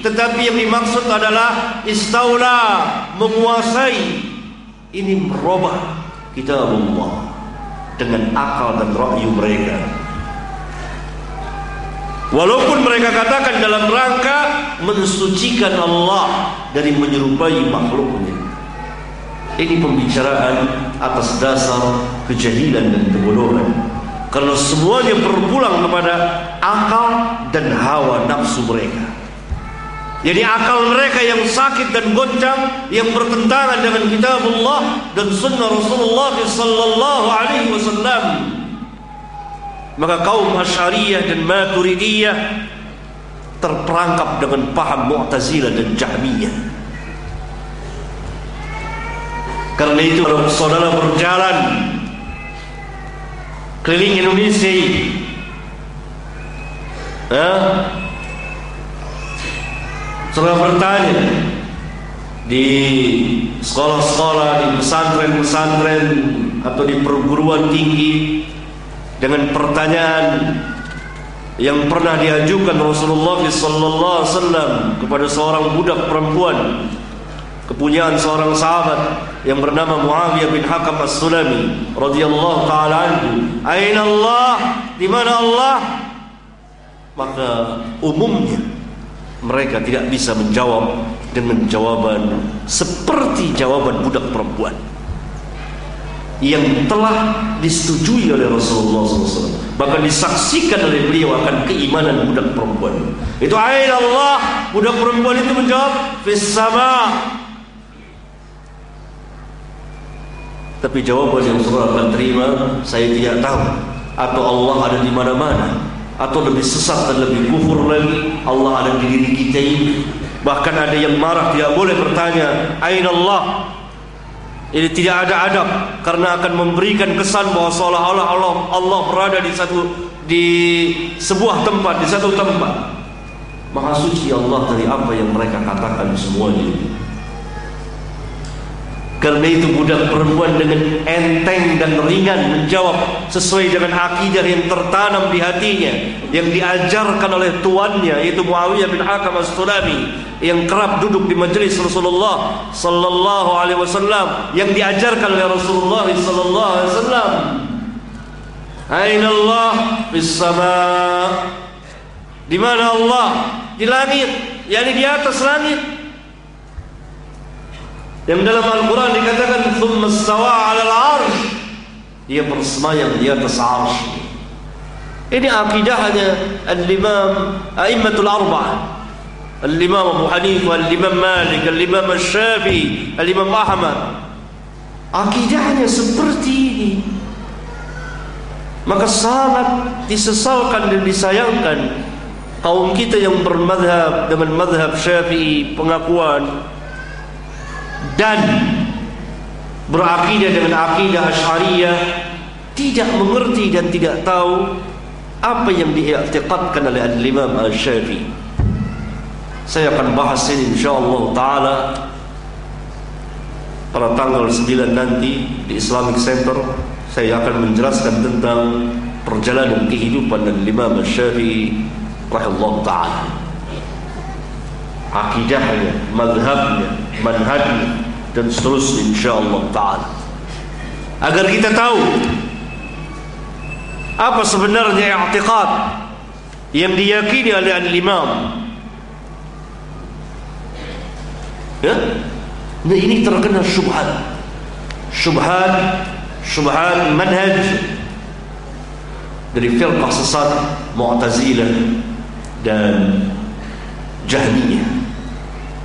tetapi yang dimaksud adalah istaula menguasai. Ini merubah kitab Allah dengan akal dan rakyu mereka. Walaupun mereka katakan dalam rangka mensucikan Allah dari menyerupai makhluknya. Ini pembicaraan atas dasar kejahilan dan kebodohan. Karena semuanya berpulang kepada akal dan hawa nafsu mereka jadi akal mereka yang sakit dan goncang yang bertentangan dengan kitab Allah dan sunnah Rasulullah sallallahu alaihi wasallam. Maka kaum Asy'ariyah dan Maturidiyah terperangkap dengan paham Mu'tazilah dan Jahmiyah. Karena itu kalau saudara berjalan keliling Indonesia eh, Setelah bertanya di sekolah-sekolah, di pesantren-pesantren atau di perguruan tinggi dengan pertanyaan yang pernah diajukan Rasulullah sallallahu kepada seorang budak perempuan kepunyaan seorang sahabat yang bernama Muawiyah bin Hakam As-Sulami radhiyallahu taala anhu. Aina Allah? Di mana Allah? Maka umumnya mereka tidak bisa menjawab dengan jawaban seperti jawaban budak perempuan yang telah disetujui oleh Rasulullah SAW bahkan disaksikan oleh beliau akan keimanan budak perempuan. Itu ayat Allah budak perempuan itu menjawab fis sama. Tapi jawaban yang surah akan terima saya tidak tahu. Atau Allah ada di mana-mana atau lebih sesat dan lebih kufur lagi Allah ada di diri kita ini. Bahkan ada yang marah tidak boleh bertanya aina Allah? Ini tidak ada adab karena akan memberikan kesan bahawa seolah-olah Allah Allah berada di satu di sebuah tempat di satu tempat. Maha suci Allah dari apa yang mereka katakan semuanya Karena itu budak perempuan dengan enteng dan ringan menjawab sesuai dengan akidah yang tertanam di hatinya yang diajarkan oleh tuannya yaitu Muawiyah bin Hakam As-Sulami yang kerap duduk di majlis Rasulullah sallallahu alaihi wasallam yang diajarkan oleh Rasulullah sallallahu alaihi wasallam Aina Allah fis sama Di mana Allah? Di langit, yakni di atas langit. Yang dalam Al-Quran Thumma stawa ala al-arsh. Dia bersemayam di atas arsh. Ini akidahnya Al-Imam A'immatul Arba'ah Al-Imam Abu Hanifah Al-Imam Malik Al-Imam Al-Syafi Al-Imam Ahmad. Akidahnya seperti ini. Maka sangat disesalkan dan disayangkan Kaum kita yang bermadhab Dengan madhab syafi'i Pengakuan dan berakidah dengan akidah Asy'ariyah tidak mengerti dan tidak tahu apa yang diiktikadkan oleh Al-Imam Asy-Syafi'i. Saya akan bahas ini insyaallah taala pada tanggal 9 nanti di Islamic Center saya akan menjelaskan tentang perjalanan kehidupan dan Imam Asy-Syafi'i rahimahullah taala. Akidahnya, mazhabnya, manhajnya dan seterusnya insyaallah taala. Agar kita tahu apa sebenarnya i'tiqad yang diyakini oleh al-imam. Ya? Nah ini terkena syubhat. Syubhat syubhat manhaj dari firqah sesat mu'tazilah dan jahmiyah